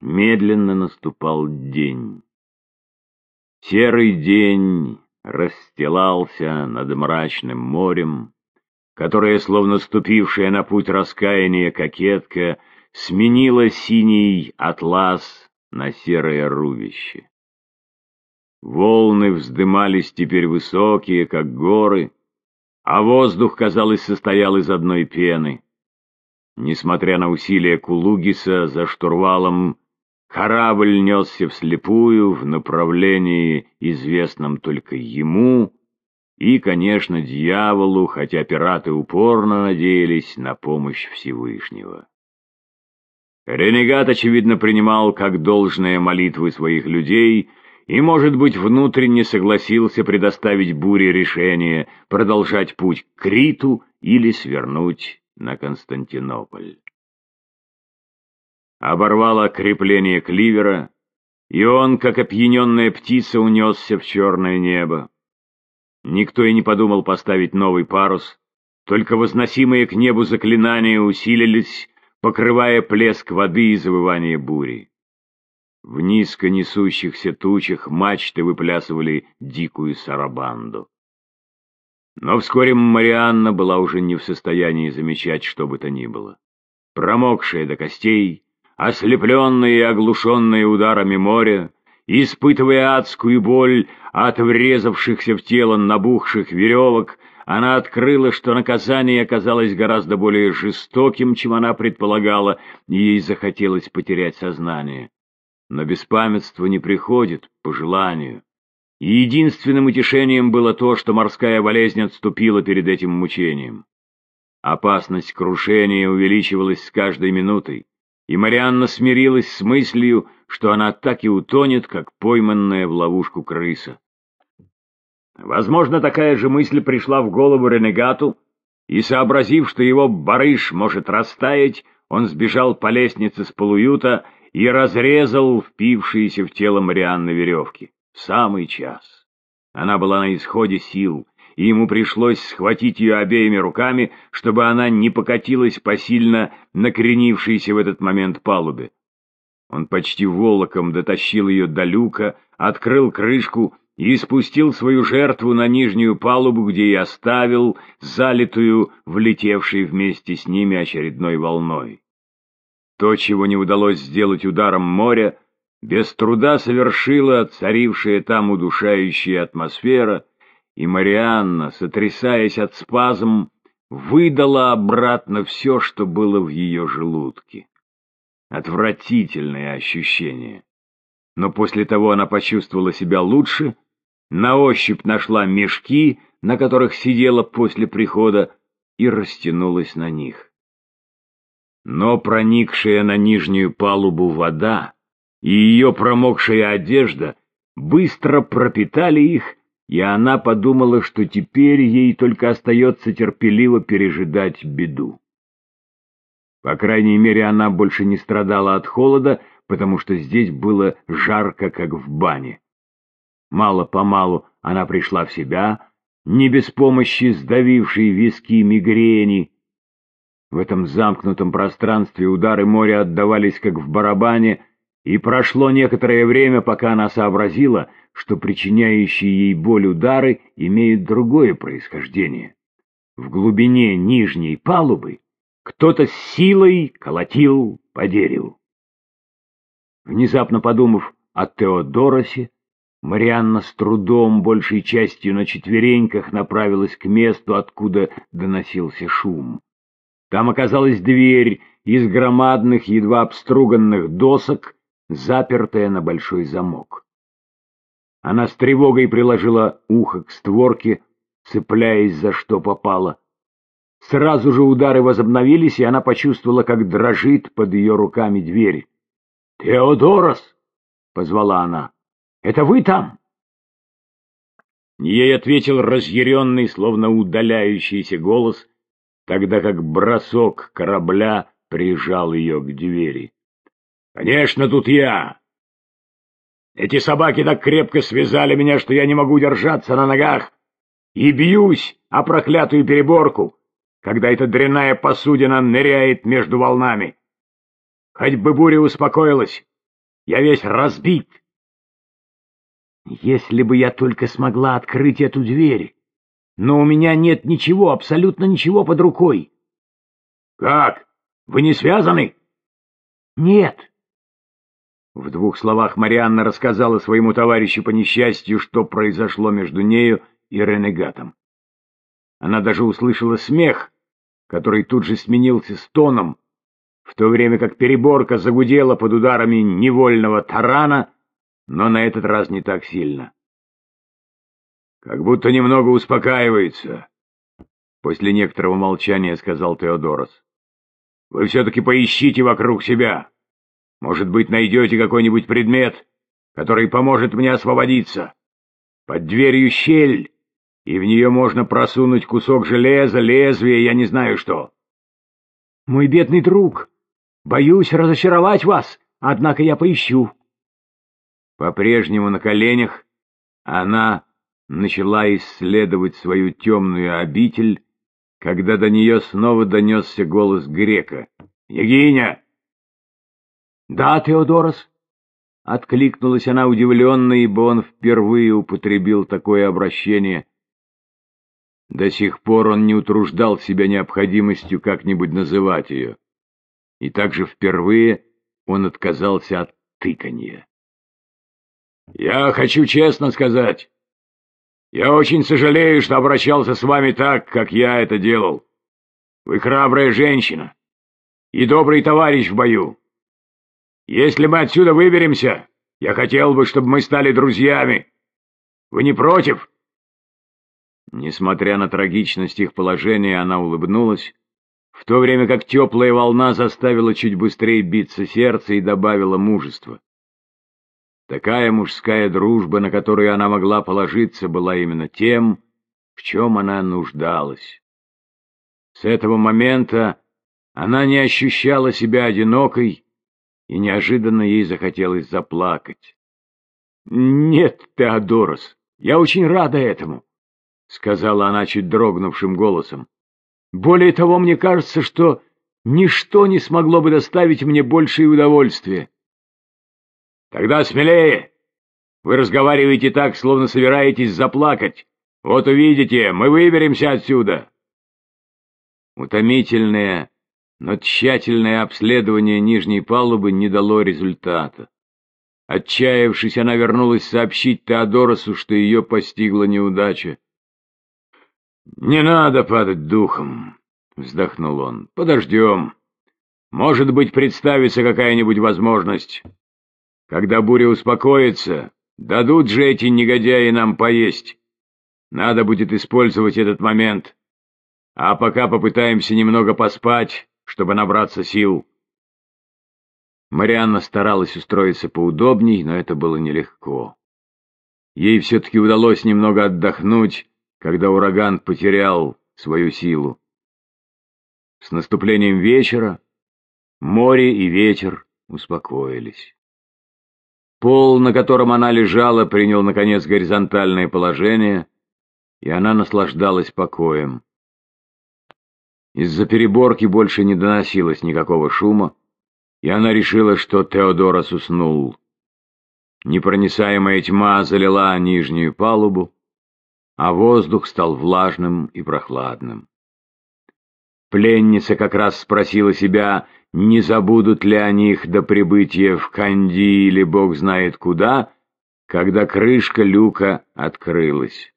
Медленно наступал день. Серый день расстилался над мрачным морем, которое, словно ступившая на путь раскаяния кокетка, сменила синий атлас на серое рубище. Волны вздымались теперь высокие, как горы, а воздух, казалось, состоял из одной пены. Несмотря на усилия Кулугиса за штурвалом, корабль несся вслепую в направлении, известном только ему и, конечно, дьяволу, хотя пираты упорно надеялись на помощь Всевышнего. Ренегат, очевидно, принимал как должное молитвы своих людей и, может быть, внутренне согласился предоставить буре решение продолжать путь к Криту или свернуть на Константинополь. Оборвало крепление кливера, и он, как опьяненная птица, унесся в черное небо. Никто и не подумал поставить новый парус, только возносимые к небу заклинания усилились, покрывая плеск воды и завывание бури. В низко несущихся тучах мачты выплясывали дикую сарабанду. Но вскоре Марианна была уже не в состоянии замечать что бы то ни было. Промокшая до костей, ослепленная и оглушенная ударами моря, испытывая адскую боль от врезавшихся в тело набухших веревок, она открыла, что наказание оказалось гораздо более жестоким, чем она предполагала, и ей захотелось потерять сознание. Но беспамятство не приходит по желанию. И единственным утешением было то, что морская болезнь отступила перед этим мучением. Опасность крушения увеличивалась с каждой минутой, и Марианна смирилась с мыслью, что она так и утонет, как пойманная в ловушку крыса. Возможно, такая же мысль пришла в голову ренегату, и, сообразив, что его барыш может растаять, он сбежал по лестнице с полуюта и разрезал впившиеся в тело Марианны веревки самый час. Она была на исходе сил, и ему пришлось схватить ее обеими руками, чтобы она не покатилась по сильно накренившейся в этот момент палубе. Он почти волоком дотащил ее до люка, открыл крышку и спустил свою жертву на нижнюю палубу, где и оставил, залитую, влетевшей вместе с ними очередной волной. То, чего не удалось сделать ударом моря, без труда совершила царившая там удушающая атмосфера, и Марианна, сотрясаясь от спазм, выдала обратно все, что было в ее желудке. Отвратительное ощущение. Но после того она почувствовала себя лучше, на ощупь нашла мешки, на которых сидела после прихода, и растянулась на них. Но проникшая на нижнюю палубу вода и ее промокшая одежда быстро пропитали их, и она подумала, что теперь ей только остается терпеливо пережидать беду. По крайней мере, она больше не страдала от холода, потому что здесь было жарко, как в бане. Мало-помалу она пришла в себя, не без помощи сдавившей виски мигрени. В этом замкнутом пространстве удары моря отдавались, как в барабане, и прошло некоторое время, пока она сообразила, что причиняющие ей боль удары имеют другое происхождение. В глубине нижней палубы кто-то с силой колотил по дереву. Внезапно подумав о Теодоросе, Марианна с трудом, большей частью на четвереньках, направилась к месту, откуда доносился шум. Там оказалась дверь из громадных, едва обструганных досок, запертая на большой замок. Она с тревогой приложила ухо к створке, цепляясь за что попало. Сразу же удары возобновились, и она почувствовала, как дрожит под ее руками дверь. «Теодорос!» — позвала она. «Это вы там?» Ей ответил разъяренный, словно удаляющийся голос, тогда как бросок корабля прижал ее к двери. Конечно, тут я. Эти собаки так крепко связали меня, что я не могу держаться на ногах. И бьюсь о проклятую переборку, когда эта дрянная посудина ныряет между волнами. Хоть бы буря успокоилась, Я весь разбит. Если бы я только смогла открыть эту дверь. Но у меня нет ничего, абсолютно ничего под рукой. Как? Вы не связаны? Нет. В двух словах Марианна рассказала своему товарищу по несчастью, что произошло между нею и ренегатом. Она даже услышала смех, который тут же сменился стоном, в то время как переборка загудела под ударами невольного тарана, но на этот раз не так сильно. «Как будто немного успокаивается», — после некоторого молчания сказал Теодорос. «Вы все-таки поищите вокруг себя. Может быть, найдете какой-нибудь предмет, который поможет мне освободиться. Под дверью щель, и в нее можно просунуть кусок железа, лезвие, я не знаю что. Мой бедный друг, боюсь разочаровать вас, однако я поищу. По-прежнему на коленях она начала исследовать свою темную обитель, когда до нее снова донесся голос грека. «Егиня!» «Да, Теодорос?» — откликнулась она удивленно, ибо он впервые употребил такое обращение — до сих пор он не утруждал себя необходимостью как-нибудь называть ее. И также впервые он отказался от тыканья. «Я хочу честно сказать, я очень сожалею, что обращался с вами так, как я это делал. Вы храбрая женщина и добрый товарищ в бою. Если мы отсюда выберемся, я хотел бы, чтобы мы стали друзьями. Вы не против?» Несмотря на трагичность их положения, она улыбнулась, в то время как теплая волна заставила чуть быстрее биться сердце и добавила мужества. Такая мужская дружба, на которую она могла положиться, была именно тем, в чем она нуждалась. С этого момента она не ощущала себя одинокой, и неожиданно ей захотелось заплакать. «Нет, Теодорос, я очень рада этому. — сказала она чуть дрогнувшим голосом. «Более того, мне кажется, что ничто не смогло бы доставить мне большее удовольствие». «Тогда смелее! Вы разговариваете так, словно собираетесь заплакать. Вот увидите, мы выберемся отсюда!» Утомительное, но тщательное обследование нижней палубы не дало результата. Отчаявшись, она вернулась сообщить Теодоросу, что ее постигла неудача. «Не надо падать духом», — вздохнул он. «Подождем. Может быть, представится какая-нибудь возможность. Когда буря успокоится, дадут же эти негодяи нам поесть. Надо будет использовать этот момент. А пока попытаемся немного поспать, чтобы набраться сил». Марианна старалась устроиться поудобней, но это было нелегко. Ей все-таки удалось немного отдохнуть, когда ураган потерял свою силу. С наступлением вечера море и ветер успокоились. Пол, на котором она лежала, принял, наконец, горизонтальное положение, и она наслаждалась покоем. Из-за переборки больше не доносилось никакого шума, и она решила, что Теодорос уснул. Непроницаемая тьма залила нижнюю палубу, а воздух стал влажным и прохладным. Пленница как раз спросила себя, не забудут ли они их до прибытия в Канди или бог знает куда, когда крышка люка открылась.